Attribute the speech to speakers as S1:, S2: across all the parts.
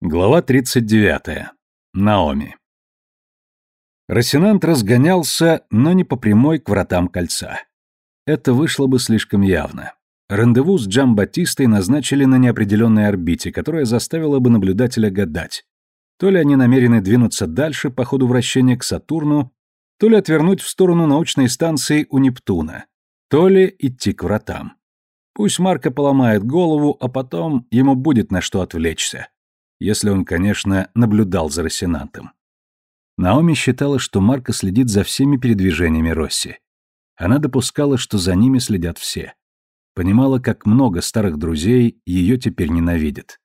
S1: Глава 39. Наоми. Росинант разгонялся, но не по прямой к вратам кольца. Это вышло бы слишком явно. Рандеву с Джамбатистой назначили на неопределенной орбите, которая заставила бы наблюдателя гадать. То ли они намерены двинуться дальше по ходу вращения к Сатурну, то ли отвернуть в сторону научной станции у Нептуна, то ли идти к вратам. Пусть Марко поломает голову, а потом ему будет на что отвлечься если он, конечно, наблюдал за Рассенантом. Наоми считала, что Марко следит за всеми передвижениями Росси. Она допускала, что за ними следят все. Понимала, как много старых друзей ее теперь ненавидят.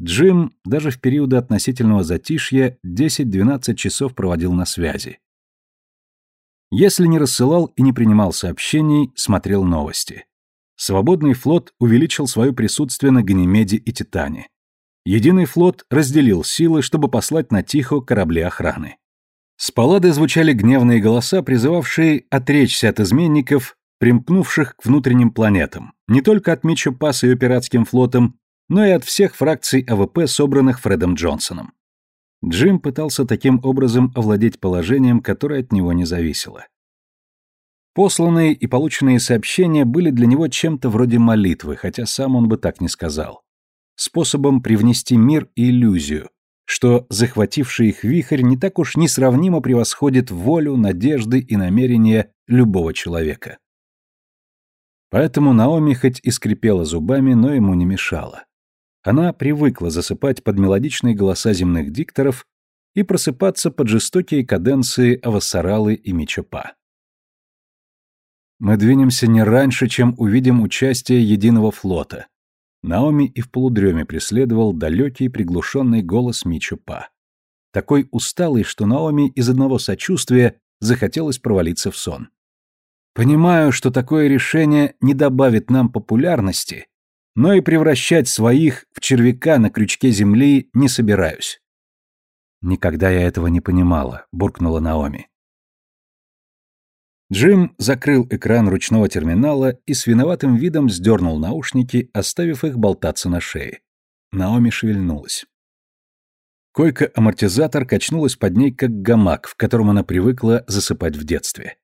S1: Джим даже в периоды относительного затишья 10-12 часов проводил на связи. Если не рассылал и не принимал сообщений, смотрел новости. Свободный флот увеличил свое присутствие на Ганимеде и Титане. Единый флот разделил силы, чтобы послать на Тихо корабли охраны. С Паллады звучали гневные голоса, призывавшие отречься от изменников, примкнувших к внутренним планетам, не только от Мичо Пас и ее пиратским флотом, но и от всех фракций АВП, собранных Фредом Джонсоном. Джим пытался таким образом овладеть положением, которое от него не зависело. Посланные и полученные сообщения были для него чем-то вроде молитвы, хотя сам он бы так не сказал способом привнести мир и иллюзию, что захвативший их вихрь не так уж несравнимо превосходит волю, надежды и намерения любого человека. Поэтому Наоми хоть и скрипела зубами, но ему не мешала. Она привыкла засыпать под мелодичные голоса земных дикторов и просыпаться под жестокие каденции Авасаралы и Мичопа. Мы двинемся не раньше, чем увидим участие единого флота, Наоми и в полудреме преследовал далекий приглушенный голос Мичупа. Такой усталый, что Наоми из одного сочувствия захотелось провалиться в сон. Понимаю, что такое решение не добавит нам популярности, но и превращать своих в червяка на крючке земли не собираюсь. Никогда я этого не понимала, буркнула Наоми. Джим закрыл экран ручного терминала и с виноватым видом сдернул наушники, оставив их болтаться на шее. Наоми шевельнулась. Койка-амортизатор качнулась под ней, как гамак, в котором она привыкла засыпать в детстве.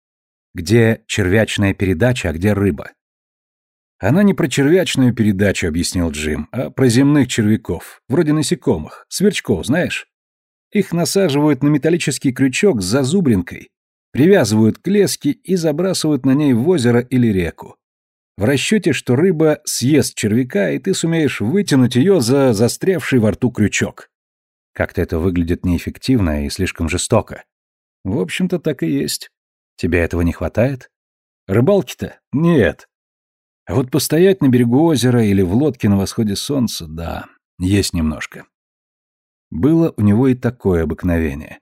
S1: Где червячная передача, а где рыба? Она не про червячную передачу, объяснил Джим, а про земных червяков, вроде насекомых, сверчков, знаешь? Их насаживают на металлический крючок с зазубринкой, привязывают к леске и забрасывают на ней в озеро или реку. В расчете, что рыба съест червяка, и ты сумеешь вытянуть ее за застрявший во рту крючок. Как-то это выглядит неэффективно и слишком жестоко. В общем-то, так и есть. Тебе этого не хватает? Рыбалки-то? Нет. А вот постоять на берегу озера или в лодке на восходе солнца, да, есть немножко. Было у него и такое обыкновение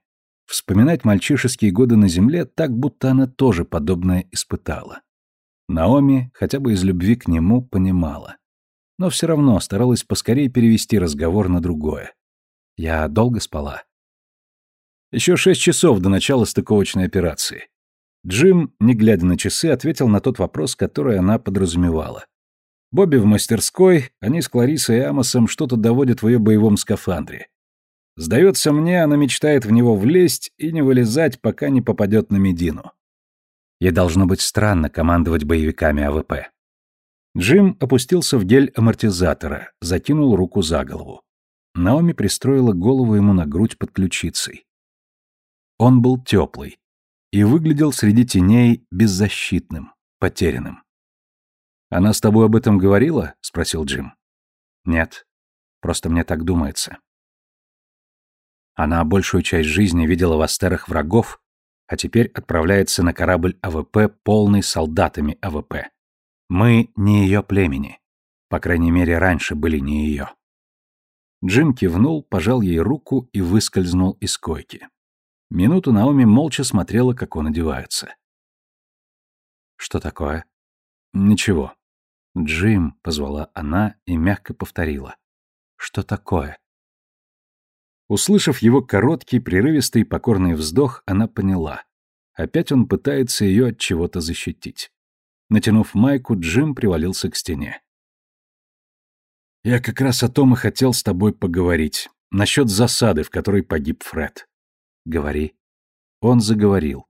S1: вспоминать мальчишеские годы на земле так, будто она тоже подобное испытала. Наоми, хотя бы из любви к нему, понимала. Но все равно старалась поскорее перевести разговор на другое. Я долго спала. Еще шесть часов до начала стыковочной операции. Джим, не глядя на часы, ответил на тот вопрос, который она подразумевала. Бобби в мастерской, они с Кларисой и Амосом что-то доводят в ее боевом скафандре. Сдается мне, она мечтает в него влезть и не вылезать, пока не попадет на Медину. Ей должно быть странно командовать боевиками АВП. Джим опустился в гель амортизатора, закинул руку за голову. Наоми пристроила голову ему на грудь под ключицей. Он был теплый и выглядел среди теней беззащитным, потерянным. «Она с тобой об этом говорила?» — спросил Джим. «Нет, просто мне так думается». Она большую часть жизни видела в Астерах врагов, а теперь отправляется на корабль АВП, полный солдатами АВП. Мы не ее племени. По крайней мере, раньше были не ее. Джим кивнул, пожал ей руку и выскользнул из койки. Минуту Наоми молча смотрела, как он одевается. «Что такое?» «Ничего». «Джим», — позвала она и мягко повторила. «Что такое?» Услышав его короткий, прерывистый, покорный вздох, она поняла. Опять он пытается ее от чего-то защитить. Натянув майку, Джим привалился к стене. «Я как раз о том и хотел с тобой поговорить. насчет засады, в которой погиб Фред. Говори. Он заговорил.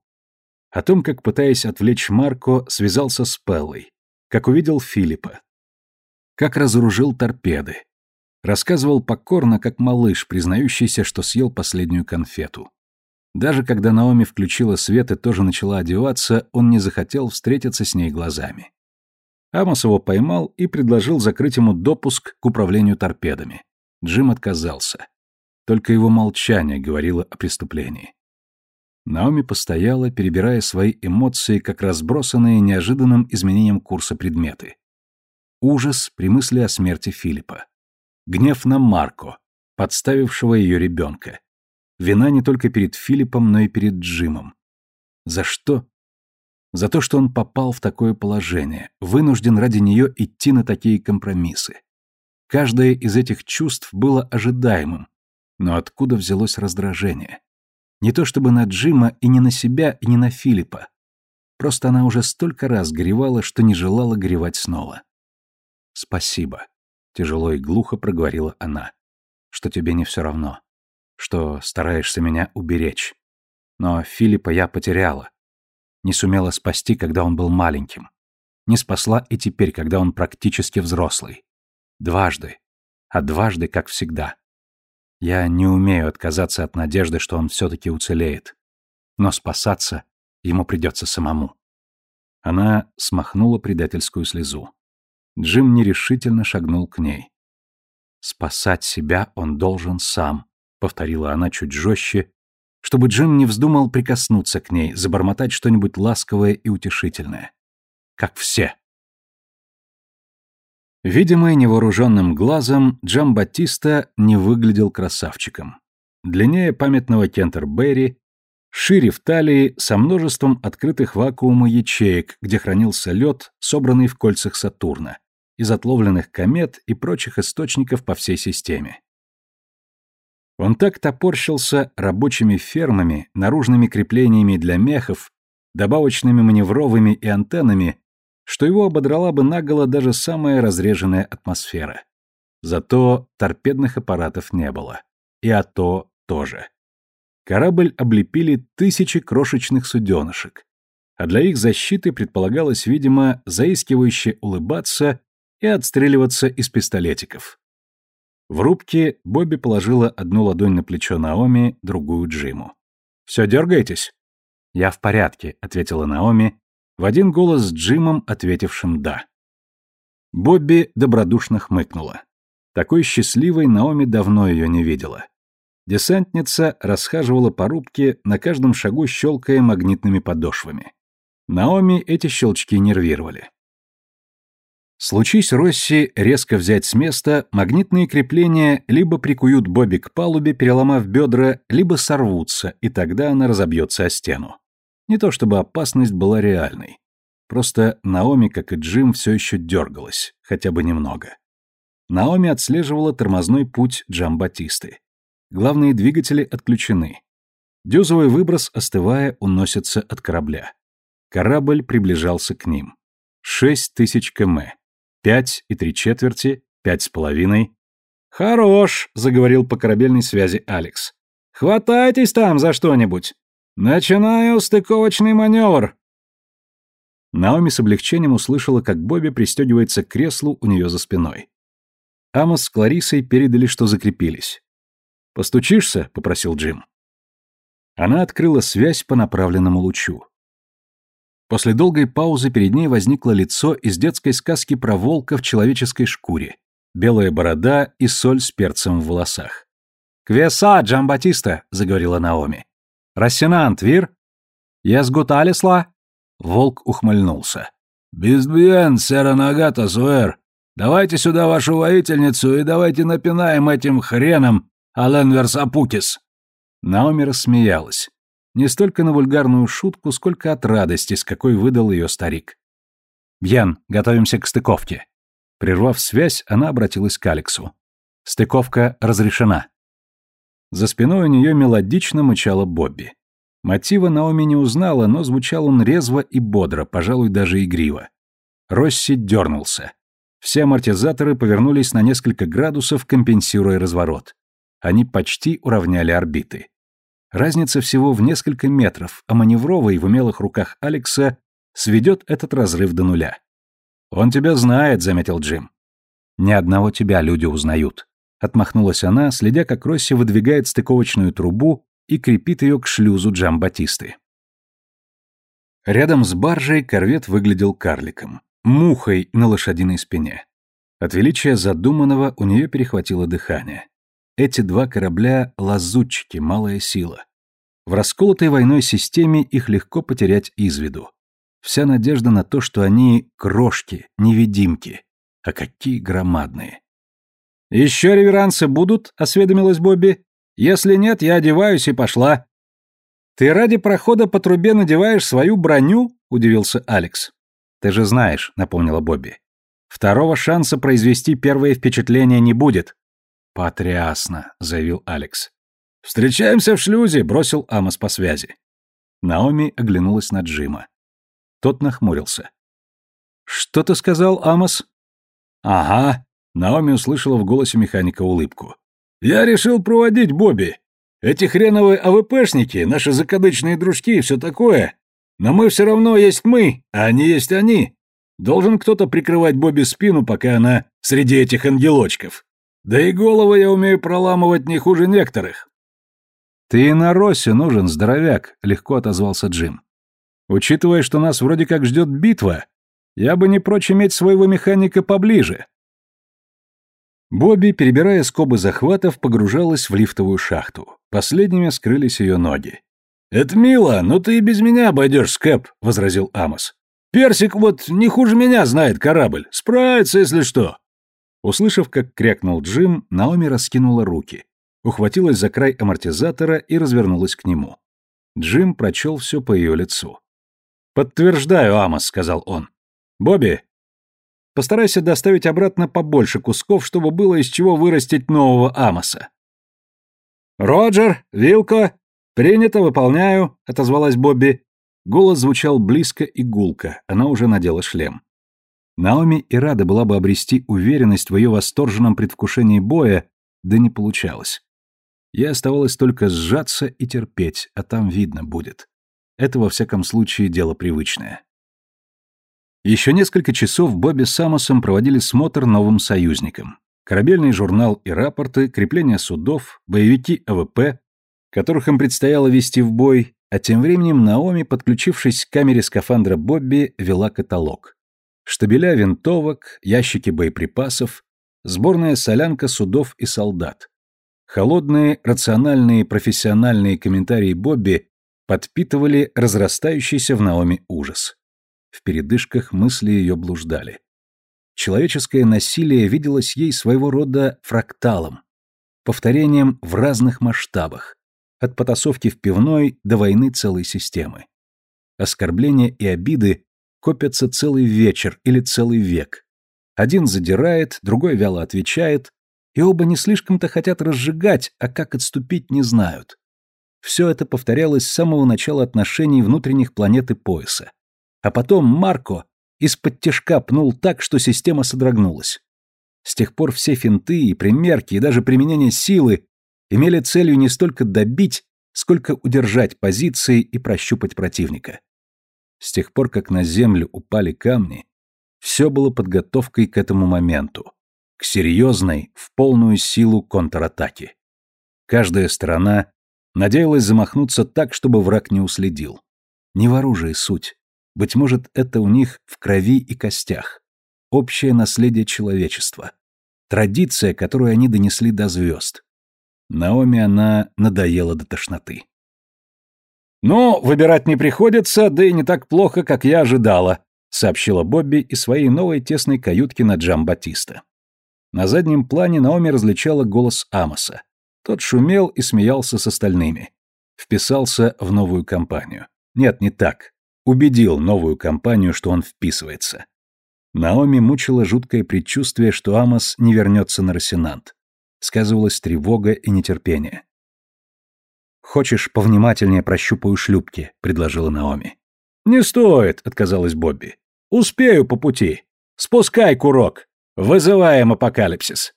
S1: О том, как, пытаясь отвлечь Марко, связался с Пеллой, как увидел Филиппа, как разоружил торпеды. Рассказывал покорно, как малыш, признающийся, что съел последнюю конфету. Даже когда Наоми включила свет и тоже начала одеваться, он не захотел встретиться с ней глазами. Амос его поймал и предложил закрыть ему допуск к управлению торпедами. Джим отказался. Только его молчание говорило о преступлении. Наоми постояла, перебирая свои эмоции, как разбросанные неожиданным изменением курса предметы. Ужас при мысли о смерти Филиппа. Гнев на Марко, подставившего ее ребенка. Вина не только перед Филиппом, но и перед Джимом. За что? За то, что он попал в такое положение, вынужден ради нее идти на такие компромиссы. Каждое из этих чувств было ожидаемым, но откуда взялось раздражение? Не то чтобы на Джима и не на себя, и не на Филиппа. Просто она уже столько раз горевала, что не желала горевать снова. «Спасибо», — тяжело и глухо проговорила она, — «что тебе не все равно, что стараешься меня уберечь. Но Филиппа я потеряла. Не сумела спасти, когда он был маленьким. Не спасла и теперь, когда он практически взрослый. Дважды. А дважды, как всегда. Я не умею отказаться от надежды, что он все-таки уцелеет. Но спасаться ему придется самому. Она смахнула предательскую слезу. Джим нерешительно шагнул к ней. «Спасать себя он должен сам», — повторила она чуть жестче, чтобы Джим не вздумал прикоснуться к ней, забормотать что-нибудь ласковое и утешительное. Как все. Видимый невооруженным глазом, Джам Батиста не выглядел красавчиком. Длиннее памятного Кентерберри, шире в талии, со множеством открытых вакуума ячеек, где хранился лед, собранный в кольцах Сатурна, из отловленных комет и прочих источников по всей системе. Он так топорщился рабочими фермами, наружными креплениями для мехов, добавочными маневровыми и антеннами, что его ободрала бы наголо даже самая разреженная атмосфера. Зато торпедных аппаратов не было. И АТО тоже. Корабль облепили тысячи крошечных суденышек, а для их защиты предполагалось, видимо, заискивающе улыбаться и отстреливаться из пистолетиков. В рубке Бобби положила одну ладонь на плечо Наоми, другую Джиму. «Все дергаетесь?» «Я в порядке», — ответила Наоми, в один голос с Джимом, ответившим «да». Бобби добродушно хмыкнула. Такой счастливой Наоми давно ее не видела. Десантница расхаживала по рубке, на каждом шагу щелкая магнитными подошвами. Наоми эти щелчки нервировали. Случись Росси резко взять с места, магнитные крепления либо прикуют Бобби к палубе, переломав бедра, либо сорвутся, и тогда она разобьется о стену. Не то чтобы опасность была реальной. Просто Наоми, как и Джим, все еще дергалась, хотя бы немного. Наоми отслеживала тормозной путь Джамбатисты. Главные двигатели отключены. Дюзовый выброс, остывая, уносится от корабля. Корабль приближался к ним. Шесть тысяч км. Пять и три четверти, пять с половиной. «Хорош!» — заговорил по корабельной связи Алекс. «Хватайтесь там за что-нибудь! Начинаю стыковочный маневр!» Наоми с облегчением услышала, как Бобби пристегивается к креслу у нее за спиной. Амос с Кларисой передали, что закрепились. «Постучишься?» — попросил Джим. Она открыла связь по направленному лучу. После долгой паузы перед ней возникло лицо из детской сказки про волка в человеческой шкуре, белая борода и соль с перцем в волосах. «Квеса, Джамбатиста!» — заговорила Наоми. «Рассенант, вир?» «Я сгуталисла?» Волк ухмыльнулся. «Безбьен, сэра Нагата, суэр. Давайте сюда вашу воительницу и давайте напинаем этим хреном Аленверс Апукис». Наоми рассмеялась. Не столько на вульгарную шутку, сколько от радости, с какой выдал ее старик. «Бьян, готовимся к стыковке». Прервав связь, она обратилась к Алексу. «Стыковка разрешена». За спиной у нее мелодично мычала Бобби. Мотива Наоми не узнала, но звучал он резво и бодро, пожалуй, даже игриво. Росси дернулся. Все амортизаторы повернулись на несколько градусов, компенсируя разворот. Они почти уравняли орбиты. Разница всего в несколько метров, а маневровый в умелых руках Алекса сведет этот разрыв до нуля. «Он тебя знает», — заметил Джим. «Ни одного тебя люди узнают», — отмахнулась она, следя, как Росси выдвигает стыковочную трубу и крепит ее к шлюзу Джамбатисты. Рядом с баржей корвет выглядел карликом, мухой на лошадиной спине. От величия задуманного у нее перехватило дыхание. Эти два корабля — лазутчики, малая сила. В расколотой войной системе их легко потерять из виду. Вся надежда на то, что они крошки, невидимки. А какие громадные. «Еще реверансы будут?» — осведомилась Бобби. «Если нет, я одеваюсь и пошла». «Ты ради прохода по трубе надеваешь свою броню?» — удивился Алекс. «Ты же знаешь», — напомнила Бобби. «Второго шанса произвести первое впечатление не будет». «Потрясно», — заявил Алекс. «Встречаемся в шлюзе», — бросил Амос по связи. Наоми оглянулась на Джима. Тот нахмурился. «Что ты сказал, Амос?» «Ага», — Наоми услышала в голосе механика улыбку. «Я решил проводить Бобби. Эти хреновые АВПшники, наши закадычные дружки и все такое. Но мы все равно есть мы, а они есть они. Должен кто-то прикрывать Бобби спину, пока она среди этих ангелочков. Да и голову я умею проламывать не хуже некоторых». «Ты и на Росе нужен, здоровяк», — легко отозвался Джим. «Учитывая, что нас вроде как ждет битва, я бы не прочь иметь своего механика поближе». Бобби, перебирая скобы захватов, погружалась в лифтовую шахту. Последними скрылись ее ноги. «Это мило, но ты и без меня обойдешь, Скэп», — возразил Амос. «Персик вот не хуже меня знает корабль. Справится, если что». Услышав, как крякнул Джим, Наоми раскинула руки, ухватилась за край амортизатора и развернулась к нему. Джим прочел все по ее лицу. «Подтверждаю, Амос», — сказал он. «Бобби, Постарайся доставить обратно побольше кусков, чтобы было из чего вырастить нового Амоса. «Роджер, Вилко, принято, выполняю», — отозвалась Бобби. Голос звучал близко и гулко, она уже надела шлем. Наоми и рада была бы обрести уверенность в ее восторженном предвкушении боя, да не получалось. Ей оставалось только сжаться и терпеть, а там видно будет. Это, во всяком случае, дело привычное. Еще несколько часов Бобби с Амосом проводили смотр новым союзникам. Корабельный журнал и рапорты, крепление судов, боевики АВП, которых им предстояло вести в бой, а тем временем Наоми, подключившись к камере скафандра Бобби, вела каталог. Штабеля винтовок, ящики боеприпасов, сборная солянка судов и солдат. Холодные, рациональные, профессиональные комментарии Бобби подпитывали разрастающийся в Наоми ужас. В передышках мысли ее блуждали. Человеческое насилие виделось ей своего рода фракталом, повторением в разных масштабах, от потасовки в пивной до войны целой системы. Оскорбления и обиды копятся целый вечер или целый век. Один задирает, другой вяло отвечает, и оба не слишком-то хотят разжигать, а как отступить не знают. Все это повторялось с самого начала отношений внутренних планеты пояса. А потом Марко из-под тяжка пнул так, что система содрогнулась. С тех пор все финты и примерки, и даже применение силы имели целью не столько добить, сколько удержать позиции и прощупать противника. С тех пор, как на землю упали камни, все было подготовкой к этому моменту, к серьезной, в полную силу контратаке. Каждая сторона надеялась замахнуться так, чтобы враг не уследил. Не в оружии суть. Быть может, это у них в крови и костях. Общее наследие человечества. Традиция, которую они донесли до звезд. Наоми она надоела до тошноты. «Ну, выбирать не приходится, да и не так плохо, как я ожидала», сообщила Бобби из своей новой тесной каютки на Джамбатиста. На заднем плане Наоми различала голос Амоса. Тот шумел и смеялся с остальными. Вписался в новую компанию. Нет, не так убедил новую компанию, что он вписывается. Наоми мучила жуткое предчувствие, что Амос не вернется на Росинант. Сказывалась тревога и нетерпение. «Хочешь, повнимательнее прощупаю шлюпки?» — предложила Наоми. «Не стоит», — отказалась Бобби. «Успею по пути. Спускай курок. Вызываем апокалипсис».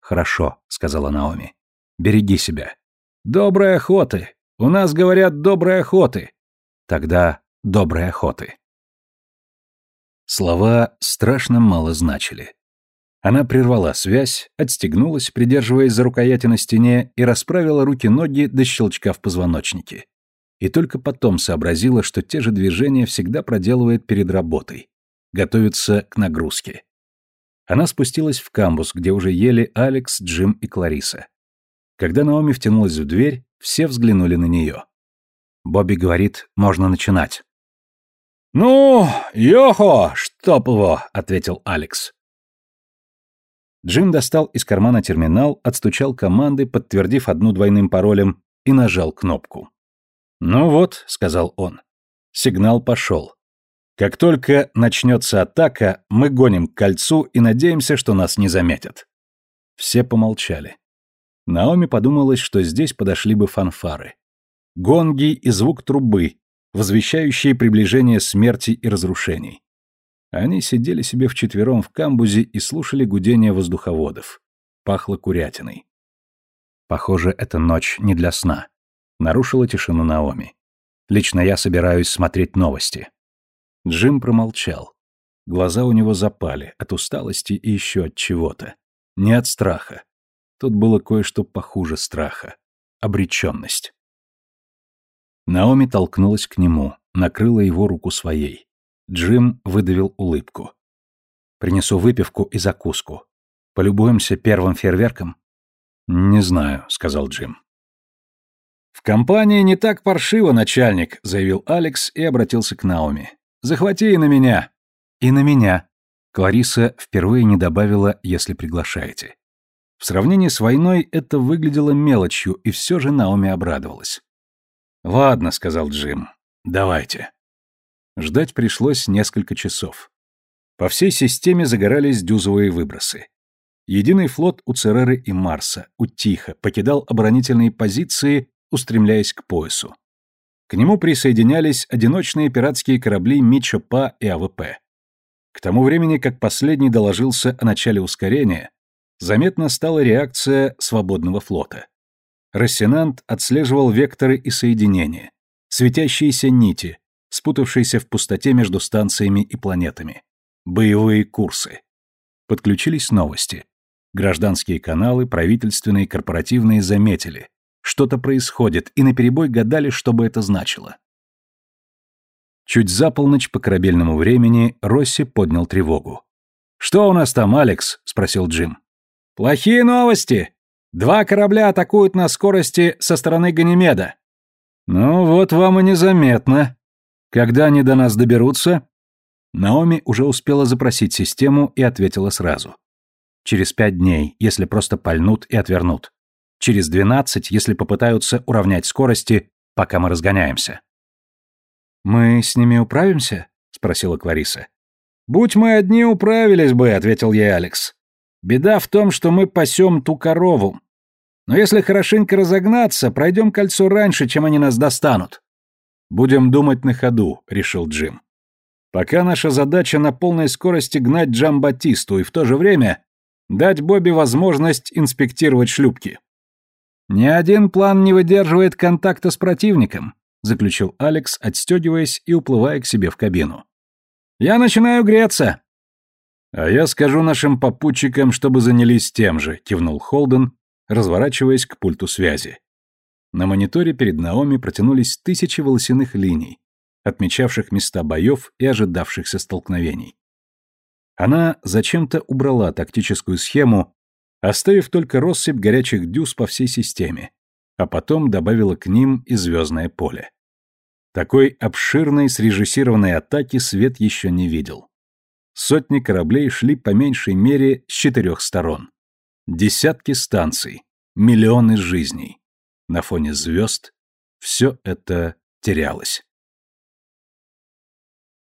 S1: «Хорошо», — сказала Наоми. Береги себя.
S2: Доброй охоты. У нас говорят доброй охоты.
S1: Тогда доброй охоты. Слова страшно мало значили. Она прервала связь, отстегнулась, придерживаясь за рукояти на стене, и расправила руки-ноги до щелчка в позвоночнике. И только потом сообразила, что те же движения всегда проделывает перед работой. Готовится к нагрузке. Она спустилась в камбус, где уже ели Алекс, Джим и Клариса. Когда Наоми втянулась в дверь, все взглянули на нее. Бобби говорит, можно начинать.
S2: «Ну, Йохо, чтоб его!» — ответил Алекс.
S1: Джим достал из кармана терминал, отстучал команды, подтвердив одну двойным паролем, и нажал кнопку. «Ну вот», — сказал он, — сигнал пошел. Как только начнется атака, мы гоним к кольцу и надеемся, что нас не заметят. Все помолчали. Наоми подумалось, что здесь подошли бы фанфары. Гонги и звук трубы, возвещающие приближение смерти и разрушений. Они сидели себе вчетвером в камбузе и слушали гудение воздуховодов. Пахло курятиной. Похоже, эта ночь не для сна. Нарушила тишину Наоми. Лично я собираюсь смотреть новости. Джим промолчал. Глаза у него запали от усталости и еще от чего-то. Не от страха. Тут было кое-что похуже страха. Обреченность. Наоми толкнулась к нему, накрыла его руку своей. Джим выдавил улыбку. «Принесу выпивку и закуску. Полюбуемся первым фейерверком?» «Не знаю», — сказал Джим.
S2: «В компании не так паршиво, начальник», — заявил Алекс и обратился к Наоми. «Захвати и на меня».
S1: «И на меня». Клариса впервые не добавила «если приглашаете». В сравнении с войной это выглядело мелочью, и все же Наоми обрадовалась. «Ладно», — сказал Джим, — «давайте». Ждать пришлось несколько часов. По всей системе загорались дюзовые выбросы. Единый флот у Цереры и Марса, у Тихо, покидал оборонительные позиции, устремляясь к поясу. К нему присоединялись одиночные пиратские корабли Мичо-Па и АВП. К тому времени, как последний доложился о начале ускорения, заметна стала реакция свободного флота. Рассенант отслеживал векторы и соединения, светящиеся нити, спутавшиеся в пустоте между станциями и планетами, боевые курсы. Подключились новости. Гражданские каналы, правительственные, корпоративные заметили. Что-то происходит, и наперебой гадали, что бы это значило. Чуть за полночь по корабельному времени Росси поднял тревогу. «Что у нас там, Алекс?» — спросил Джим.
S2: «Плохие новости!» Два корабля атакуют на скорости со стороны Ганимеда.
S1: Ну вот вам и незаметно. Когда они до нас доберутся? Наоми уже успела запросить систему и ответила сразу. Через пять дней, если просто пальнут и отвернут. Через двенадцать, если попытаются уравнять скорости, пока мы разгоняемся. «Мы с ними управимся?» — спросила Клариса.
S2: «Будь мы одни, управились бы», — ответил ей Алекс. «Беда в том, что мы пасем ту корову. Но если хорошенько разогнаться, пройдем кольцо раньше, чем они нас достанут.
S1: Будем думать на ходу, решил Джим. Пока наша задача на полной скорости гнать Джамбатисту и в то же время дать Бобби возможность инспектировать шлюпки.
S2: Ни один план не выдерживает контакта с противником, заключил Алекс, отстегиваясь и уплывая к себе в кабину. Я начинаю греться.
S1: А я скажу нашим попутчикам, чтобы занялись тем же, кивнул Холден, разворачиваясь к пульту связи. На мониторе перед Наоми протянулись тысячи волосяных линий, отмечавших места боев и ожидавшихся столкновений. Она зачем-то убрала тактическую схему, оставив только россыпь горячих дюз по всей системе, а потом добавила к ним и звездное поле. Такой обширной срежиссированной атаки свет еще не видел. Сотни кораблей шли по меньшей мере с четырех сторон. Десятки станций, миллионы жизней. На фоне звезд все это терялось.